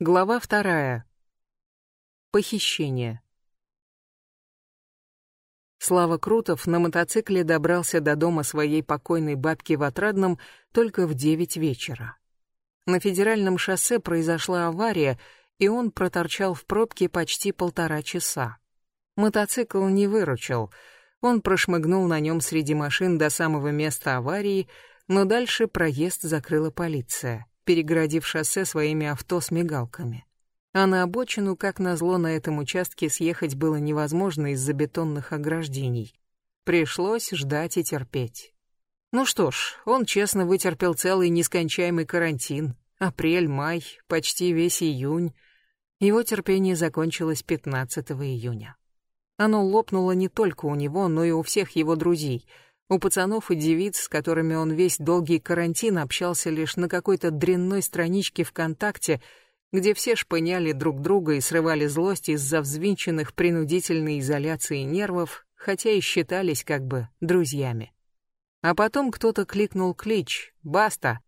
Глава вторая. Похищение. Слава Крутов на мотоцикле добрался до дома своей покойной бабки в Отрадном только в девять вечера. На федеральном шоссе произошла авария, и он проторчал в пробке почти полтора часа. Мотоцикл не выручил. Он прошмыгнул на нем среди машин до самого места аварии, но дальше проезд закрыла полиция перегородив шоссе своими авто с мигалками. А на обочину, как назло, на этом участке съехать было невозможно из-за бетонных ограждений. Пришлось ждать и терпеть. Ну что ж, он честно вытерпел целый нескончаемый карантин. Апрель, май, почти весь июнь. Его терпение закончилось 15 июня. Оно лопнуло не только у него, но и у всех его друзей — у пацанов и девиц, с которыми он весь долгий карантин общался лишь на какой-то дрянной страничке ВКонтакте, где все шпыняли друг друга и срывали злость из-за взвинченных принудительной изоляции нервов, хотя и считались как бы друзьями. А потом кто-то кликнул клич «Баста!»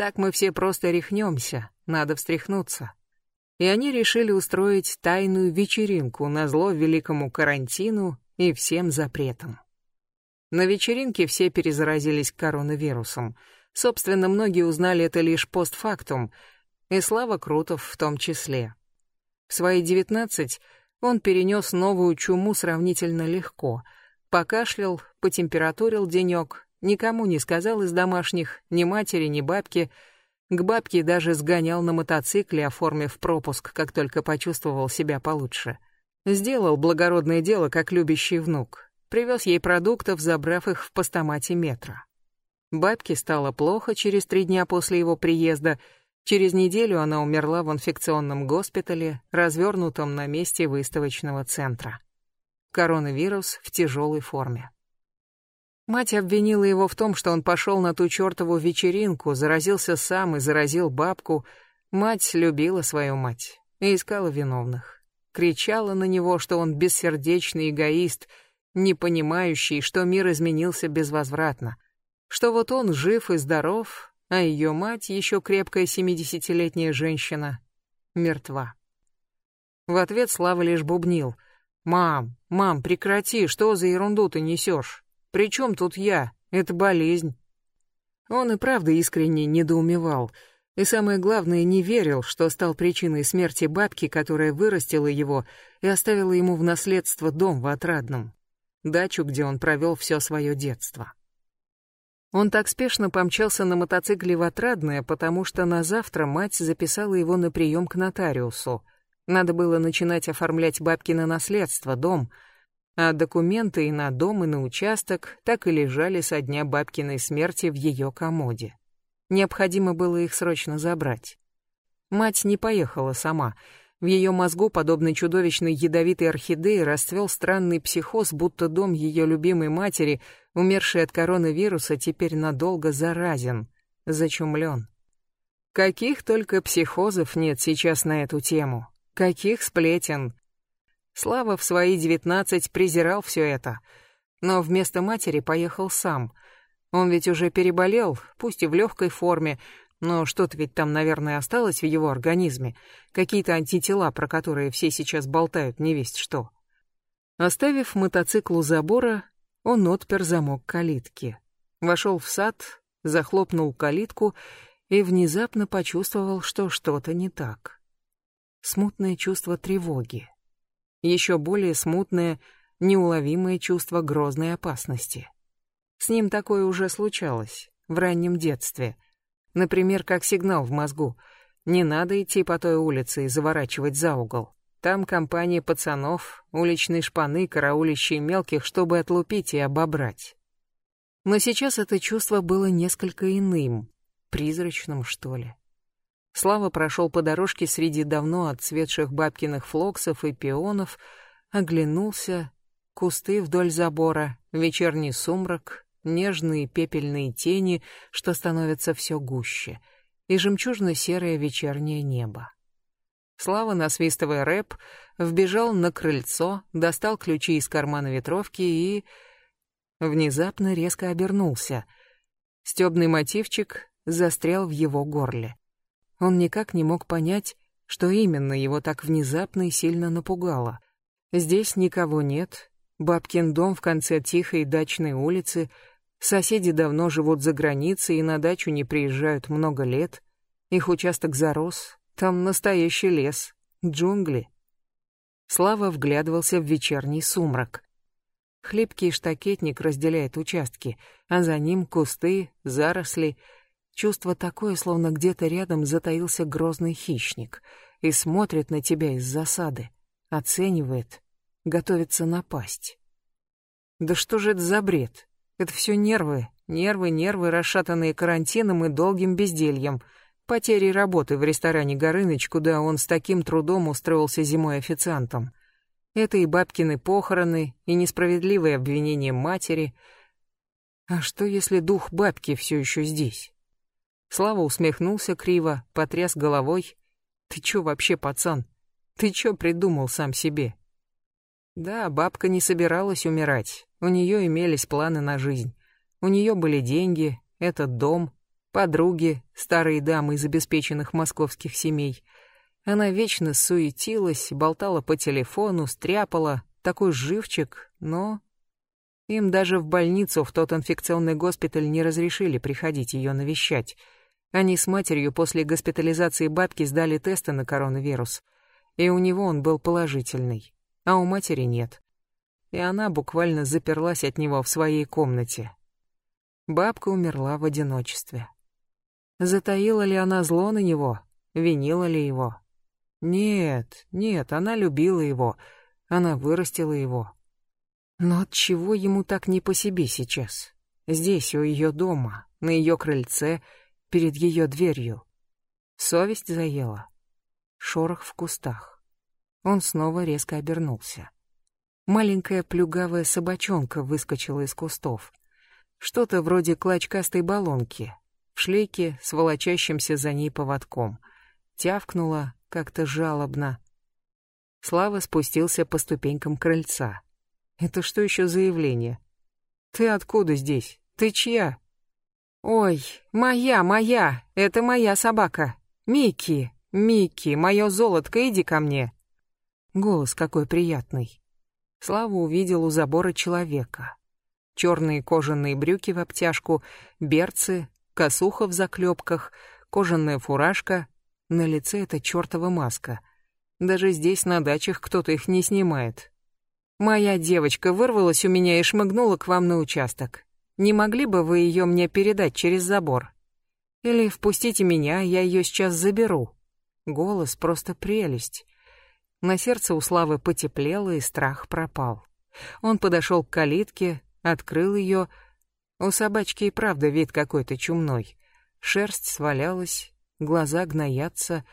Так мы все просто рехнемся, надо встряхнуться. И они решили устроить тайную вечеринку на зло великому карантину и всем запретам. На вечеринке все перезаразились коронавирусом. Собственно, многие узнали это лишь постфактум, и Слава Крутов в том числе. В свои девятнадцать он перенес новую чуму сравнительно легко. Покашлял, потемпературил денек, никому не сказал из домашних, ни матери, ни бабки. К бабке даже сгонял на мотоцикле, оформив пропуск, как только почувствовал себя получше. Сделал благородное дело, как любящий внук привез ей продуктов, забрав их в постамате метро. Бабке стало плохо через три дня после его приезда. Через неделю она умерла в инфекционном госпитале, развернутом на месте выставочного центра. Коронавирус в тяжелой форме. Мать обвинила его в том, что он пошел на ту чертову вечеринку, заразился сам и заразил бабку. Мать любила свою мать и искала виновных. Кричала на него, что он бессердечный эгоист — не понимающий, что мир изменился безвозвратно, что вот он жив и здоров, а ее мать, еще крепкая семидесятилетняя женщина, мертва. В ответ Слава лишь бубнил. «Мам, мам, прекрати, что за ерунду ты несешь? При чем тут я? Это болезнь». Он и правда искренне недоумевал, и самое главное, не верил, что стал причиной смерти бабки, которая вырастила его и оставила ему в наследство дом в Отрадном дачу, где он провел все свое детство. Он так спешно помчался на мотоцикле в Отрадное, потому что на завтра мать записала его на прием к нотариусу. Надо было начинать оформлять бабкино наследство, дом, а документы и на дом, и на участок так и лежали со дня бабкиной смерти в ее комоде. Необходимо было их срочно забрать. Мать не поехала сама — в ее мозгу, подобно чудовищной ядовитой орхидеи, расцвел странный психоз, будто дом ее любимой матери, умерший от коронавируса, теперь надолго заразен, зачумлен. Каких только психозов нет сейчас на эту тему. Каких сплетен. Слава в свои девятнадцать презирал все это, но вместо матери поехал сам. Он ведь уже переболел, пусть и в легкой форме, но что-то ведь там, наверное, осталось в его организме. Какие-то антитела, про которые все сейчас болтают, не весть что. Оставив мотоцикл у забора, он отпер замок калитки. Вошел в сад, захлопнул калитку и внезапно почувствовал, что что-то не так. Смутное чувство тревоги. Еще более смутное, неуловимое чувство грозной опасности. С ним такое уже случалось в раннем детстве — Например, как сигнал в мозгу. Не надо идти по той улице и заворачивать за угол. Там компания пацанов, уличные шпаны, караулищие мелких, чтобы отлупить и обобрать. Но сейчас это чувство было несколько иным, призрачным, что ли. Слава прошел по дорожке среди давно отцветших бабкиных флоксов и пионов, оглянулся, кусты вдоль забора, вечерний сумрак, нежные пепельные тени, что становятся все гуще, и жемчужно-серое вечернее небо. Слава, насвистывая рэп, вбежал на крыльцо, достал ключи из кармана ветровки и... Внезапно резко обернулся. Стёбный мотивчик застрял в его горле. Он никак не мог понять, Что именно его так внезапно и сильно напугало? Здесь никого нет, бабкин дом в конце тихой дачной улицы, соседи давно живут за границей и на дачу не приезжают много лет, их участок зарос, там настоящий лес, джунгли. Слава вглядывался в вечерний сумрак. Хлипкий штакетник разделяет участки, а за ним кусты, заросли — Чувство такое, словно где-то рядом затаился грозный хищник и смотрит на тебя из засады, оценивает, готовится напасть. Да что же это за бред? Это все нервы, нервы, нервы, расшатанные карантином и долгим бездельем, потерей работы в ресторане Горыныч, куда он с таким трудом устроился зимой официантом. Это и бабкины похороны, и несправедливые обвинения матери. А что, если дух бабки все еще здесь? Слава усмехнулся криво, потряс головой. «Ты чё вообще, пацан? Ты чё придумал сам себе?» Да, бабка не собиралась умирать. У неё имелись планы на жизнь. У неё были деньги, этот дом, подруги, старые дамы из обеспеченных московских семей. Она вечно суетилась, болтала по телефону, стряпала, такой живчик, но... Им даже в больницу, в тот инфекционный госпиталь не разрешили приходить её навещать — они с матерью после госпитализации бабки сдали тесты на коронавирус, и у него он был положительный, а у матери нет. И она буквально заперлась от него в своей комнате. Бабка умерла в одиночестве. Затаила ли она зло на него? Винила ли его? Нет, нет, она любила его, она вырастила его. Но от чего ему так не по себе сейчас? Здесь, у ее дома, на ее крыльце — перед ее дверью. Совесть заела. Шорох в кустах. Он снова резко обернулся. Маленькая плюгавая собачонка выскочила из кустов. Что-то вроде клочкастой баллонки, в шлейке с волочащимся за ней поводком. Тявкнула как-то жалобно. Слава спустился по ступенькам крыльца. Это что еще за явление? Ты откуда здесь? Ты чья? «Ой, моя, моя, это моя собака. Микки, Микки, мое золотко, иди ко мне». Голос какой приятный. Слава увидел у забора человека. Черные кожаные брюки в обтяжку, берцы, косуха в заклепках, кожаная фуражка. На лице эта чертова маска. Даже здесь на дачах кто-то их не снимает. Моя девочка вырвалась у меня и шмыгнула к вам на участок. Не могли бы вы ее мне передать через забор? Или впустите меня, я ее сейчас заберу. Голос просто прелесть. На сердце у Славы потеплело, и страх пропал. Он подошел к калитке, открыл ее. У собачки и правда вид какой-то чумной. Шерсть свалялась, глаза гноятся.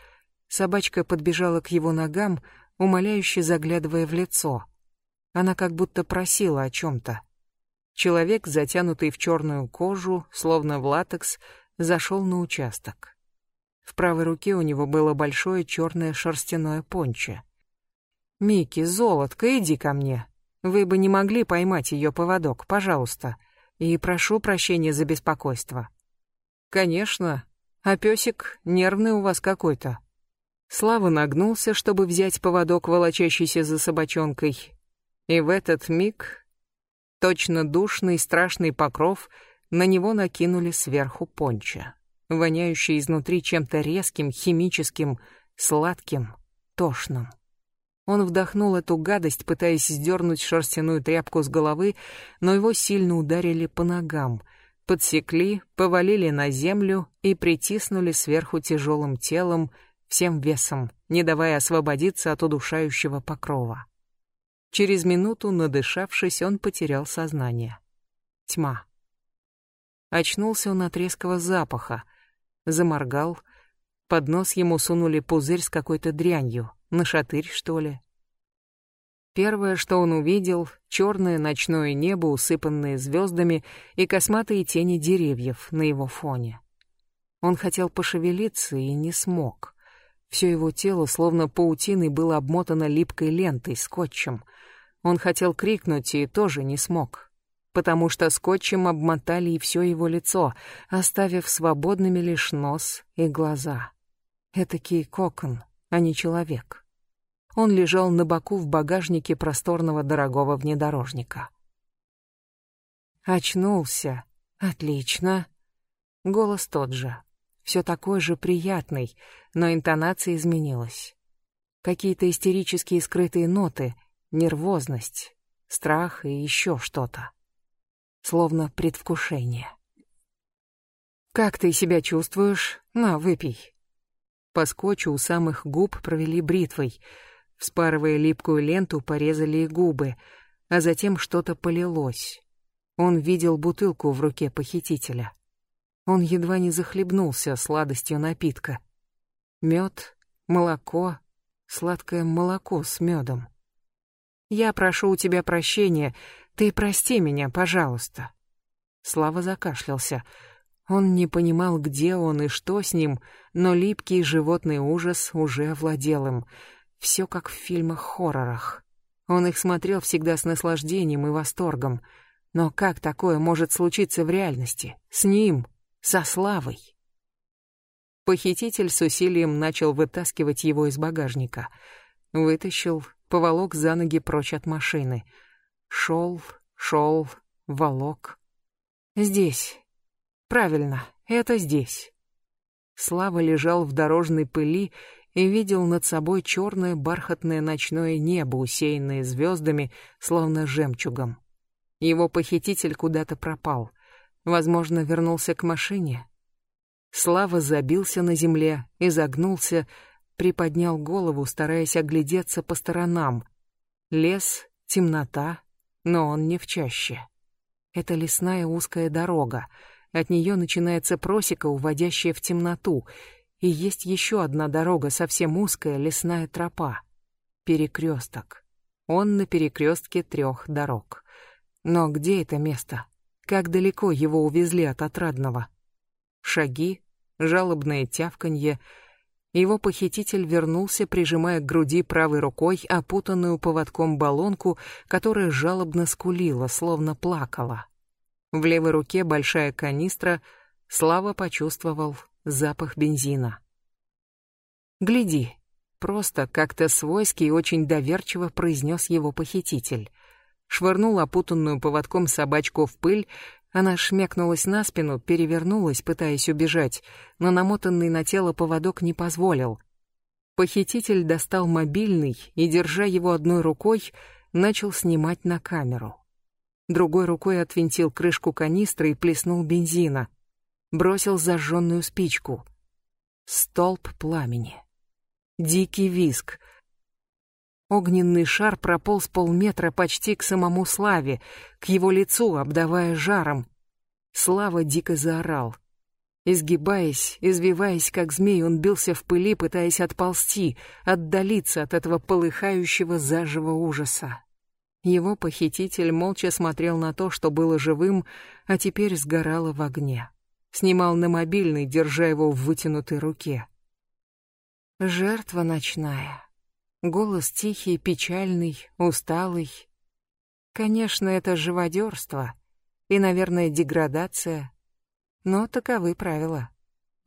Собачка подбежала к его ногам, умоляюще заглядывая в лицо. Она как будто просила о чем-то. Человек, затянутый в черную кожу, словно в латекс, зашел на участок. В правой руке у него было большое черное шерстяное пончо. «Микки, золотко, иди ко мне. Вы бы не могли поймать ее поводок, пожалуйста. И прошу прощения за беспокойство». «Конечно. А песик нервный у вас какой-то». Слава нагнулся, чтобы взять поводок, волочащийся за собачонкой. И в этот миг Точно душный страшный покров на него накинули сверху понча, воняющий изнутри чем-то резким, химическим, сладким, тошным. Он вдохнул эту гадость, пытаясь сдернуть шерстяную тряпку с головы, но его сильно ударили по ногам, подсекли, повалили на землю и притиснули сверху тяжелым телом, всем весом, не давая освободиться от удушающего покрова. Через минуту, надышавшись, он потерял сознание. Тьма. Очнулся он от резкого запаха. Заморгал. Под нос ему сунули пузырь с какой-то дрянью. На шатырь, что ли? Первое, что он увидел, черное ночное небо, усыпанное звездами, и косматые тени деревьев на его фоне. Он хотел пошевелиться и не смог. Все его тело, словно паутиной, было обмотано липкой лентой, скотчем — он хотел крикнуть и тоже не смог, потому что скотчем обмотали и все его лицо, оставив свободными лишь нос и глаза. Этакий кокон, а не человек. Он лежал на боку в багажнике просторного дорогого внедорожника. Очнулся. Отлично. Голос тот же. Все такой же приятный, но интонация изменилась. Какие-то истерические скрытые ноты, нервозность, страх и еще что-то. Словно предвкушение. «Как ты себя чувствуешь? На, выпей». По скотчу у самых губ провели бритвой. Вспарывая липкую ленту, порезали и губы, а затем что-то полилось. Он видел бутылку в руке похитителя. Он едва не захлебнулся сладостью напитка. Мед, молоко, сладкое молоко с медом. «Я прошу у тебя прощения, ты прости меня, пожалуйста». Слава закашлялся. Он не понимал, где он и что с ним, но липкий животный ужас уже овладел им. Все как в фильмах-хоррорах. Он их смотрел всегда с наслаждением и восторгом. Но как такое может случиться в реальности? С ним? Со Славой? Похититель с усилием начал вытаскивать его из багажника. Вытащил, поволок за ноги прочь от машины. Шел, шел, волок. Здесь, Правильно, это здесь. Слава лежал в дорожной пыли и видел над собой черное бархатное ночное небо, усеянное звездами, словно жемчугом. Его похититель куда-то пропал. Возможно, вернулся к машине. Слава забился на земле, изогнулся, приподнял голову, стараясь оглядеться по сторонам. Лес, темнота, но он не в чаще. Это лесная узкая дорога — от нее начинается просека, уводящая в темноту, и есть еще одна дорога, совсем узкая, лесная тропа. Перекресток. Он на перекрестке трех дорог. Но где это место? Как далеко его увезли от отрадного? Шаги, жалобное тявканье. Его похититель вернулся, прижимая к груди правой рукой опутанную поводком баллонку, которая жалобно скулила, словно плакала. В левой руке большая канистра. Слава почувствовал запах бензина. «Гляди», — просто как-то свойски и очень доверчиво произнес его похититель. Швырнул опутанную поводком собачку в пыль, она шмякнулась на спину, перевернулась, пытаясь убежать, но намотанный на тело поводок не позволил. Похититель достал мобильный и, держа его одной рукой, начал снимать на камеру другой рукой отвинтил крышку канистры и плеснул бензина. Бросил зажженную спичку. Столб пламени. Дикий виск. Огненный шар прополз полметра почти к самому Славе, к его лицу, обдавая жаром. Слава дико заорал. Изгибаясь, извиваясь, как змей, он бился в пыли, пытаясь отползти, отдалиться от этого полыхающего заживо ужаса. Его похититель молча смотрел на то, что было живым, а теперь сгорало в огне. Снимал на мобильный, держа его в вытянутой руке. Жертва ночная. Голос тихий, печальный, усталый. Конечно, это живодерство и, наверное, деградация. Но таковы правила.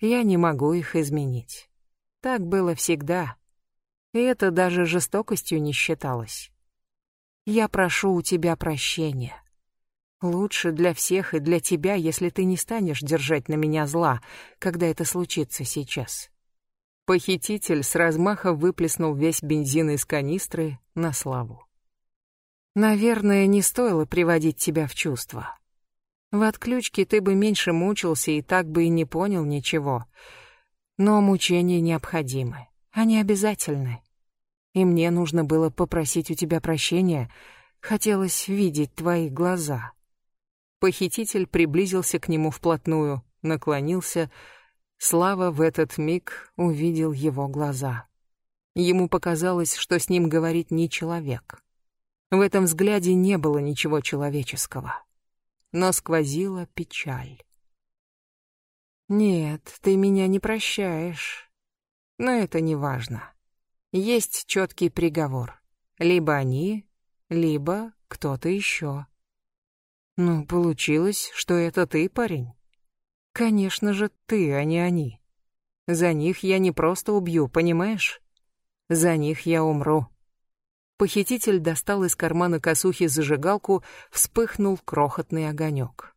Я не могу их изменить. Так было всегда. И это даже жестокостью не считалось. Я прошу у тебя прощения. Лучше для всех и для тебя, если ты не станешь держать на меня зла, когда это случится сейчас. Похититель с размаха выплеснул весь бензин из канистры на славу. Наверное, не стоило приводить тебя в чувство. В отключке ты бы меньше мучился и так бы и не понял ничего. Но мучения необходимы. Они обязательны и мне нужно было попросить у тебя прощения, хотелось видеть твои глаза. Похититель приблизился к нему вплотную, наклонился. Слава в этот миг увидел его глаза. Ему показалось, что с ним говорит не человек. В этом взгляде не было ничего человеческого, но сквозила печаль. «Нет, ты меня не прощаешь, но это не важно есть четкий приговор. Либо они, либо кто-то еще. Ну, получилось, что это ты, парень. Конечно же, ты, а не они. За них я не просто убью, понимаешь? За них я умру. Похититель достал из кармана косухи зажигалку, вспыхнул крохотный огонек.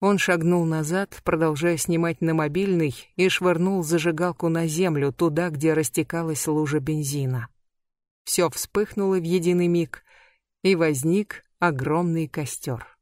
Он шагнул назад, продолжая снимать на мобильный, и швырнул зажигалку на землю, туда, где растекалась лужа бензина. Все вспыхнуло в единый миг, и возник огромный костер.